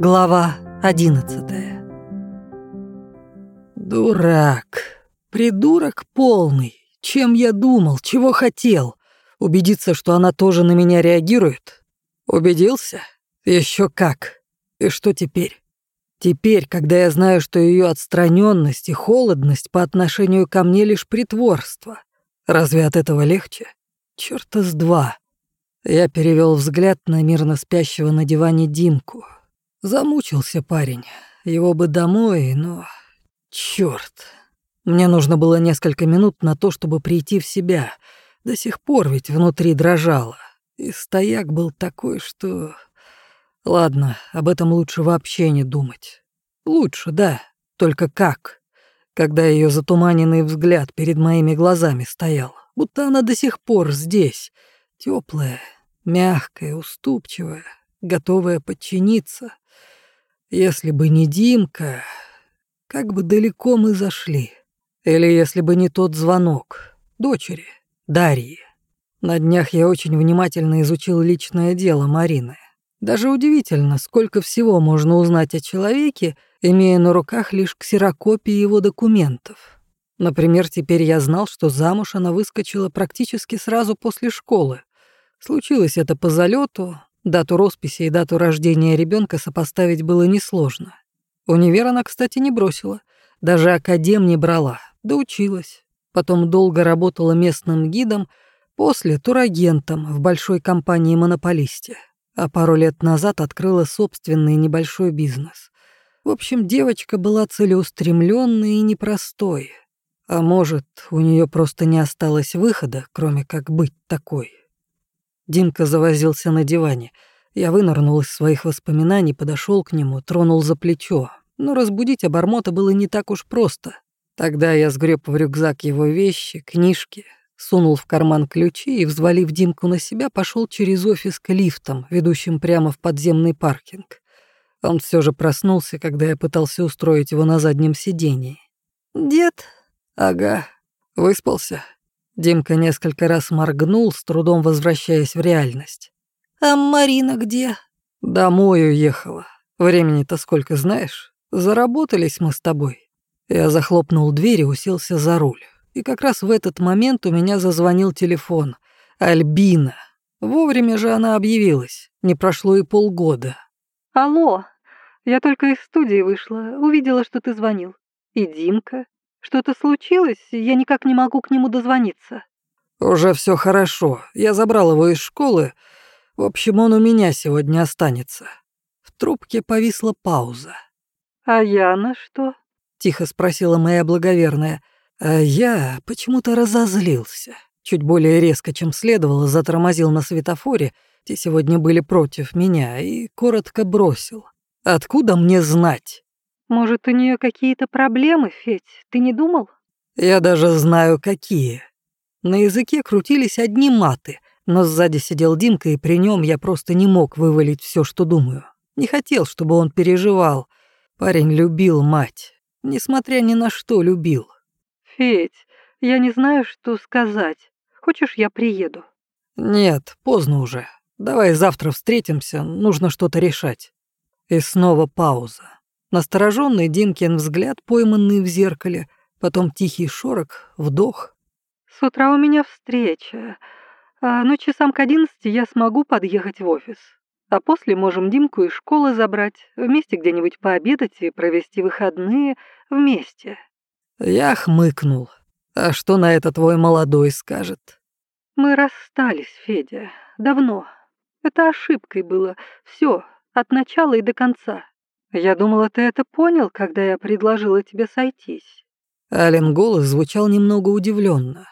Глава 11 Дурак. Придурок полный. Чем я думал, чего хотел? Убедиться, что она тоже на меня реагирует? Убедился? Еще как. И что теперь? Теперь, когда я знаю, что ее отстраненность и холодность по отношению ко мне лишь притворство, разве от этого легче? Чёрта с два. Я перевел взгляд на мирно спящего на диване Димку. Замучился парень. Его бы домой, но... Чёрт. Мне нужно было несколько минут на то, чтобы прийти в себя. До сих пор ведь внутри дрожало. И стояк был такой, что... Ладно, об этом лучше вообще не думать. Лучше, да, только как? Когда ее затуманенный взгляд перед моими глазами стоял, будто она до сих пор здесь, теплая, мягкая, уступчивая, готовая подчиниться. Если бы не Димка, как бы далеко мы зашли. Или если бы не тот звонок дочери, Дарьи. На днях я очень внимательно изучил личное дело Марины. Даже удивительно, сколько всего можно узнать о человеке, имея на руках лишь ксерокопии его документов. Например, теперь я знал, что замуж она выскочила практически сразу после школы. Случилось это по залету, дату росписи и дату рождения ребенка сопоставить было несложно. Универ она, кстати, не бросила, даже академ не брала, доучилась. Потом долго работала местным гидом, после турагентом в большой компании-монополисте а пару лет назад открыла собственный небольшой бизнес. В общем, девочка была целеустремленной и непростой. А может, у нее просто не осталось выхода, кроме как быть такой. Димка завозился на диване. Я вынырнул из своих воспоминаний, подошел к нему, тронул за плечо. Но разбудить обормота было не так уж просто. Тогда я сгреб в рюкзак его вещи, книжки, Сунул в карман ключи и, взвалив Димку на себя, пошел через офис к лифтам, ведущим прямо в подземный паркинг. Он все же проснулся, когда я пытался устроить его на заднем сидении. «Дед?» «Ага. Выспался?» Димка несколько раз моргнул, с трудом возвращаясь в реальность. «А Марина где?» «Домой уехала. Времени-то сколько знаешь? Заработались мы с тобой». Я захлопнул дверь и уселся за руль. И как раз в этот момент у меня зазвонил телефон. Альбина. Вовремя же она объявилась. Не прошло и полгода. «Алло, я только из студии вышла, увидела, что ты звонил. И Димка. Что-то случилось, я никак не могу к нему дозвониться». «Уже все хорошо. Я забрал его из школы. В общем, он у меня сегодня останется». В трубке повисла пауза. «А Яна что?» — тихо спросила моя благоверная. А я почему-то разозлился. Чуть более резко, чем следовало, затормозил на светофоре, те сегодня были против меня, и коротко бросил. «Откуда мне знать?» «Может, у нее какие-то проблемы, Федь? Ты не думал?» «Я даже знаю, какие». На языке крутились одни маты, но сзади сидел Димка, и при нем я просто не мог вывалить все, что думаю. Не хотел, чтобы он переживал. Парень любил мать. Несмотря ни на что, любил. «Федь, я не знаю, что сказать. Хочешь, я приеду?» «Нет, поздно уже. Давай завтра встретимся, нужно что-то решать». И снова пауза. Настороженный Димкин взгляд, пойманный в зеркале, потом тихий шорох, вдох. «С утра у меня встреча, а ну часам к одиннадцати я смогу подъехать в офис. А после можем Димку из школы забрать, вместе где-нибудь пообедать и провести выходные вместе». Я хмыкнул. А что на это твой молодой скажет? Мы расстались, Федя. Давно. Это ошибкой было. Все, от начала и до конца. Я думала, ты это понял, когда я предложила тебе сойтись. Ален голос звучал немного удивленно.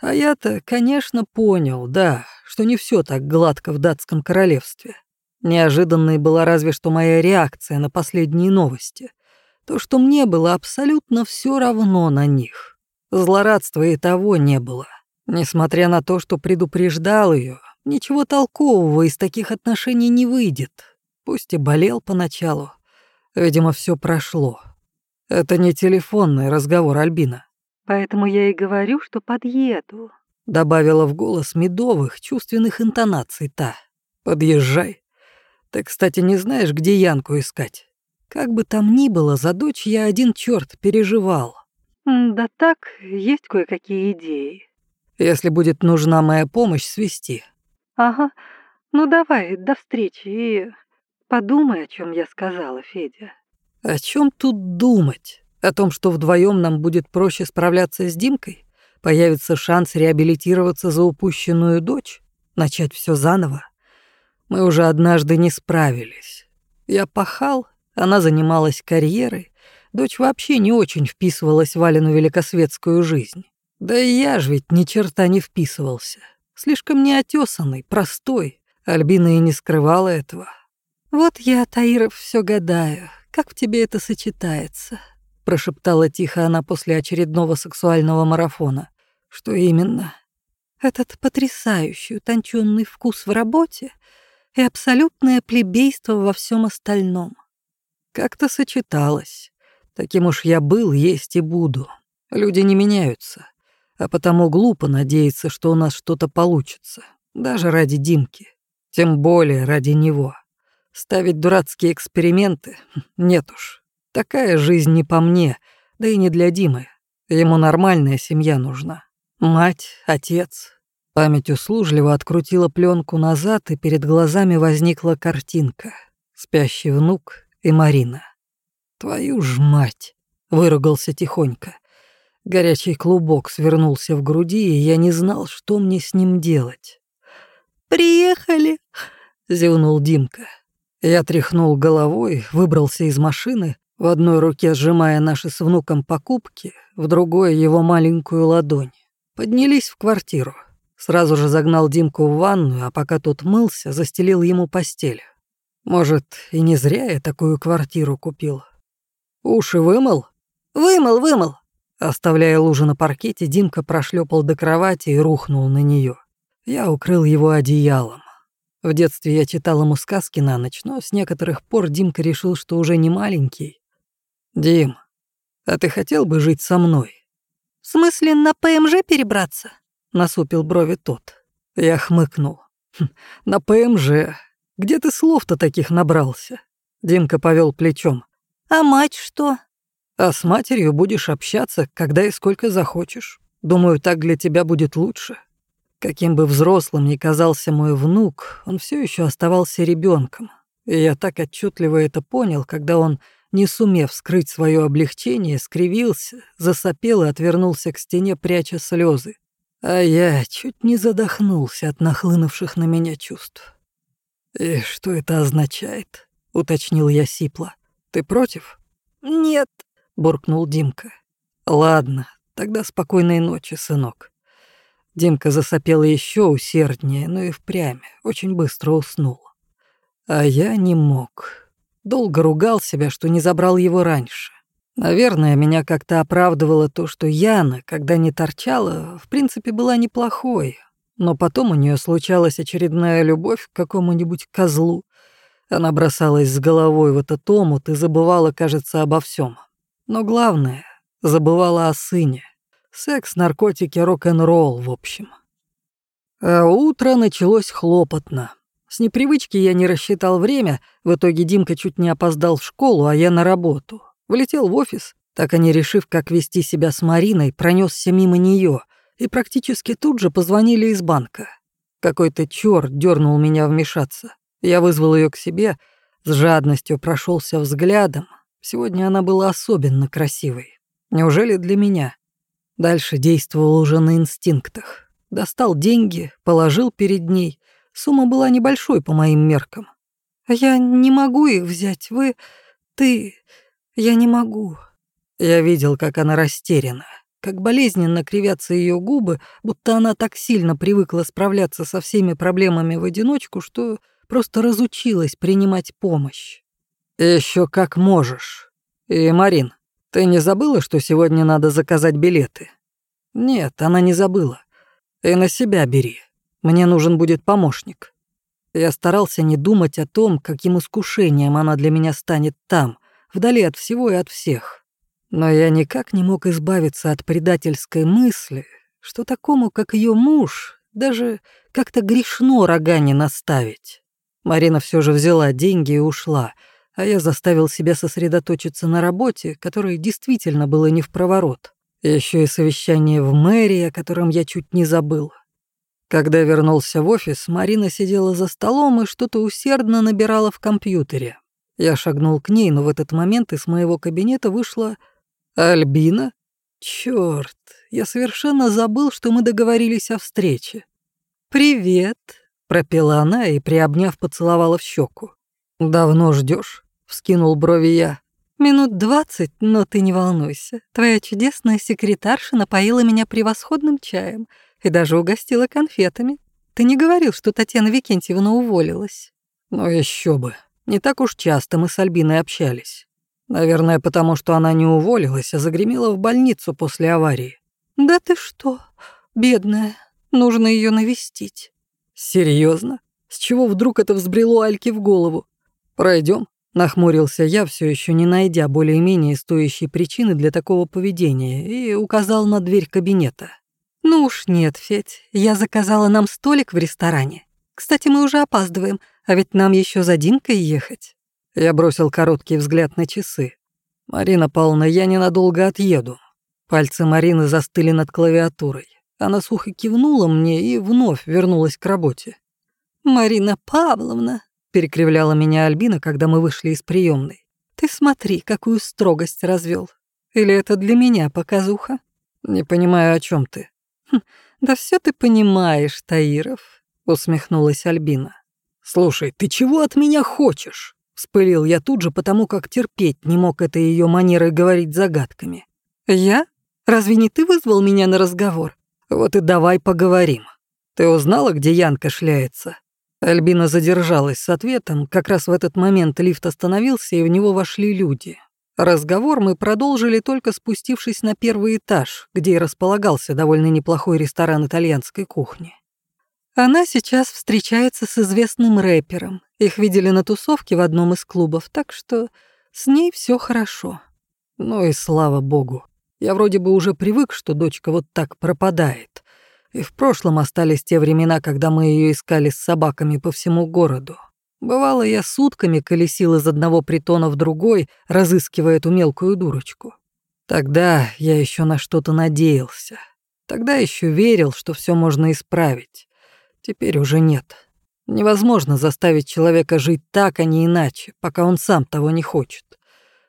А я-то, конечно, понял, да, что не все так гладко в датском королевстве. Неожиданной была разве что моя реакция на последние новости — то, что мне было абсолютно все равно на них. Злорадства и того не было. Несмотря на то, что предупреждал ее, ничего толкового из таких отношений не выйдет. Пусть и болел поначалу. Видимо, все прошло. Это не телефонный разговор Альбина. Поэтому я и говорю, что подъеду. Добавила в голос медовых, чувственных интонаций та. Подъезжай. Ты, кстати, не знаешь, где Янку искать? Как бы там ни было, за дочь я один черт переживал. Да так, есть кое-какие идеи. Если будет нужна моя помощь, свести. Ага. Ну давай, до встречи и подумай, о чем я сказала, Федя. О чем тут думать? О том, что вдвоем нам будет проще справляться с Димкой? Появится шанс реабилитироваться за упущенную дочь? Начать все заново? Мы уже однажды не справились. Я пахал, она занималась карьерой. Дочь вообще не очень вписывалась в Алину великосветскую жизнь. Да и я ж ведь ни черта не вписывался. Слишком неотесанный, простой. Альбина и не скрывала этого. «Вот я, Таиров, все гадаю, как в тебе это сочетается?» Прошептала тихо она после очередного сексуального марафона. «Что именно?» «Этот потрясающий утонченный вкус в работе и абсолютное плебейство во всем остальном. Как-то сочеталось. Таким уж я был, есть и буду. Люди не меняются, а потому глупо надеяться, что у нас что-то получится, даже ради Димки, тем более ради него. Ставить дурацкие эксперименты? Нет уж. Такая жизнь не по мне, да и не для Димы. Ему нормальная семья нужна. Мать, отец, Память услужливо открутила пленку назад, и перед глазами возникла картинка. Спящий внук и Марина. «Твою ж мать!» — выругался тихонько. Горячий клубок свернулся в груди, и я не знал, что мне с ним делать. «Приехали!» — зевнул Димка. Я тряхнул головой, выбрался из машины, в одной руке сжимая наши с внуком покупки, в другой — его маленькую ладонь. Поднялись в квартиру. Сразу же загнал Димку в ванную, а пока тот мылся, застелил ему постель. Может, и не зря я такую квартиру купил. Уши вымыл? Вымыл, вымыл. Оставляя лужу на паркете, Димка прошлепал до кровати и рухнул на нее. Я укрыл его одеялом. В детстве я читал ему сказки на ночь, но с некоторых пор Димка решил, что уже не маленький. «Дим, а ты хотел бы жить со мной?» «В смысле, на ПМЖ перебраться?» насупил брови тот. Я хмыкнул. «Хм, на ПМЖ. Где ты слов-то таких набрался? Димка повел плечом. А мать что? А с матерью будешь общаться, когда и сколько захочешь. Думаю, так для тебя будет лучше. Каким бы взрослым ни казался мой внук, он все еще оставался ребенком. И я так отчетливо это понял, когда он, не сумев скрыть свое облегчение, скривился, засопел и отвернулся к стене, пряча слезы. А я чуть не задохнулся от нахлынувших на меня чувств. «И что это означает?» — уточнил я сипло. «Ты против?» «Нет», — буркнул Димка. «Ладно, тогда спокойной ночи, сынок». Димка засопел еще усерднее, но и впрямь очень быстро уснул. А я не мог. Долго ругал себя, что не забрал его раньше. Наверное, меня как-то оправдывало то, что Яна, когда не торчала, в принципе, была неплохой. Но потом у нее случалась очередная любовь к какому-нибудь козлу. Она бросалась с головой в этот омут и забывала, кажется, обо всем. Но главное, забывала о сыне. Секс, наркотики, рок-н-ролл, в общем. А утро началось хлопотно. С непривычки я не рассчитал время, в итоге Димка чуть не опоздал в школу, а я на работу. Влетел в офис, так и не решив, как вести себя с Мариной, пронесся мимо нее, и практически тут же позвонили из банка. Какой-то черт дернул меня вмешаться. Я вызвал ее к себе, с жадностью прошелся взглядом. Сегодня она была особенно красивой. Неужели для меня? Дальше действовал уже на инстинктах. Достал деньги, положил перед ней. Сумма была небольшой по моим меркам. «Я не могу их взять, вы... ты... Я не могу. Я видел, как она растеряна, как болезненно кривятся ее губы, будто она так сильно привыкла справляться со всеми проблемами в одиночку, что просто разучилась принимать помощь. Еще как можешь. И, Марин, ты не забыла, что сегодня надо заказать билеты? Нет, она не забыла. И на себя бери. Мне нужен будет помощник. Я старался не думать о том, каким искушением она для меня станет там, вдали от всего и от всех. Но я никак не мог избавиться от предательской мысли, что такому, как ее муж, даже как-то грешно рога не наставить. Марина все же взяла деньги и ушла, а я заставил себя сосредоточиться на работе, которой действительно было не в проворот. Еще и совещание в мэрии, о котором я чуть не забыл. Когда вернулся в офис, Марина сидела за столом и что-то усердно набирала в компьютере. Я шагнул к ней, но в этот момент из моего кабинета вышла Альбина. Чёрт, я совершенно забыл, что мы договорились о встрече. «Привет», — пропела она и, приобняв, поцеловала в щеку. «Давно ждешь? Вскинул брови я. «Минут двадцать, но ты не волнуйся. Твоя чудесная секретарша напоила меня превосходным чаем и даже угостила конфетами. Ты не говорил, что Татьяна Викентьевна уволилась?» «Ну еще бы. Не так уж часто мы с Альбиной общались. Наверное, потому что она не уволилась, а загремела в больницу после аварии». «Да ты что, бедная, нужно ее навестить». Серьезно? С чего вдруг это взбрело Альке в голову? Пройдем? Нахмурился я, все еще не найдя более-менее стоящей причины для такого поведения, и указал на дверь кабинета. «Ну уж нет, Федь, я заказала нам столик в ресторане. Кстати, мы уже опаздываем, а ведь нам еще за Димкой ехать». Я бросил короткий взгляд на часы. «Марина Павловна, я ненадолго отъеду». Пальцы Марины застыли над клавиатурой. Она сухо кивнула мне и вновь вернулась к работе. «Марина Павловна», — перекривляла меня Альбина, когда мы вышли из приемной. «Ты смотри, какую строгость развел. Или это для меня показуха?» «Не понимаю, о чем ты». Хм, «Да все ты понимаешь, Таиров», — усмехнулась Альбина. «Слушай, ты чего от меня хочешь?» Вспылил я тут же, потому как терпеть не мог этой ее манерой говорить загадками. «Я? Разве не ты вызвал меня на разговор?» «Вот и давай поговорим. Ты узнала, где Янка шляется?» Альбина задержалась с ответом. Как раз в этот момент лифт остановился, и в него вошли люди. Разговор мы продолжили только спустившись на первый этаж, где и располагался довольно неплохой ресторан итальянской кухни. Она сейчас встречается с известным рэпером. Их видели на тусовке в одном из клубов, так что с ней все хорошо. Ну и слава богу. Я вроде бы уже привык, что дочка вот так пропадает. И в прошлом остались те времена, когда мы ее искали с собаками по всему городу. Бывало, я сутками колесил из одного притона в другой, разыскивая эту мелкую дурочку. Тогда я еще на что-то надеялся. Тогда еще верил, что все можно исправить. Теперь уже нет. Невозможно заставить человека жить так, а не иначе, пока он сам того не хочет.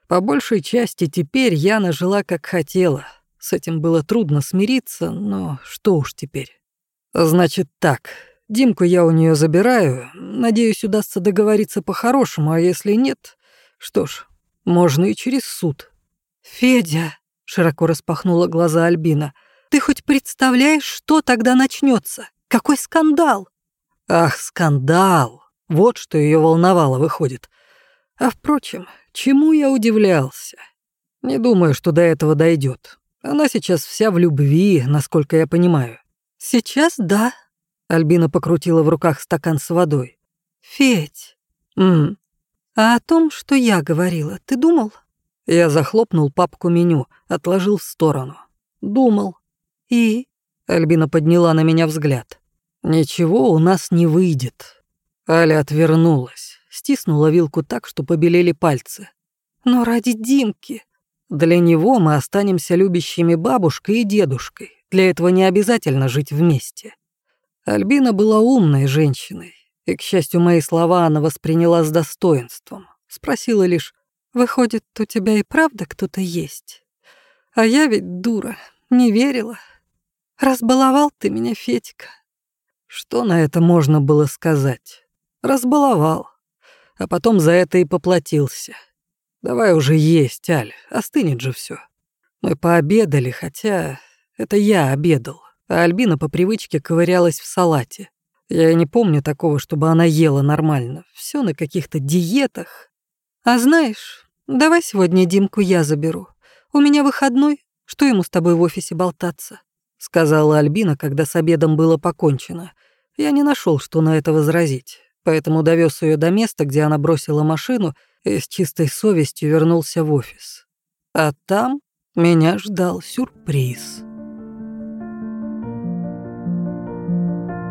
По большей части теперь Яна жила как хотела. С этим было трудно смириться, но что уж теперь. Значит так, Димку я у нее забираю. Надеюсь, удастся договориться по-хорошему, а если нет, что ж, можно и через суд. Федя, широко распахнула глаза Альбина, ты хоть представляешь, что тогда начнется? Какой скандал!» «Ах, скандал! Вот что ее волновало, выходит. А впрочем, чему я удивлялся? Не думаю, что до этого дойдет. Она сейчас вся в любви, насколько я понимаю». «Сейчас да», — Альбина покрутила в руках стакан с водой. «Федь, М а о том, что я говорила, ты думал?» Я захлопнул папку меню, отложил в сторону. Думал. «И?» Альбина подняла на меня взгляд. «Ничего у нас не выйдет». Аля отвернулась, стиснула вилку так, что побелели пальцы. «Но ради Димки...» «Для него мы останемся любящими бабушкой и дедушкой. Для этого не обязательно жить вместе». Альбина была умной женщиной, и, к счастью, мои слова она восприняла с достоинством. Спросила лишь, «Выходит, у тебя и правда кто-то есть? А я ведь дура, не верила. Разбаловал ты меня, Федька». Что на это можно было сказать? Разбаловал. А потом за это и поплатился. Давай уже есть, Аль, остынет же все. Мы пообедали, хотя это я обедал, а Альбина по привычке ковырялась в салате. Я не помню такого, чтобы она ела нормально. Все на каких-то диетах. А знаешь, давай сегодня Димку я заберу. У меня выходной, что ему с тобой в офисе болтаться? Сказала Альбина, когда с обедом было покончено. Я не нашел, что на это возразить, поэтому довез ее до места, где она бросила машину и с чистой совестью вернулся в офис. А там меня ждал сюрприз.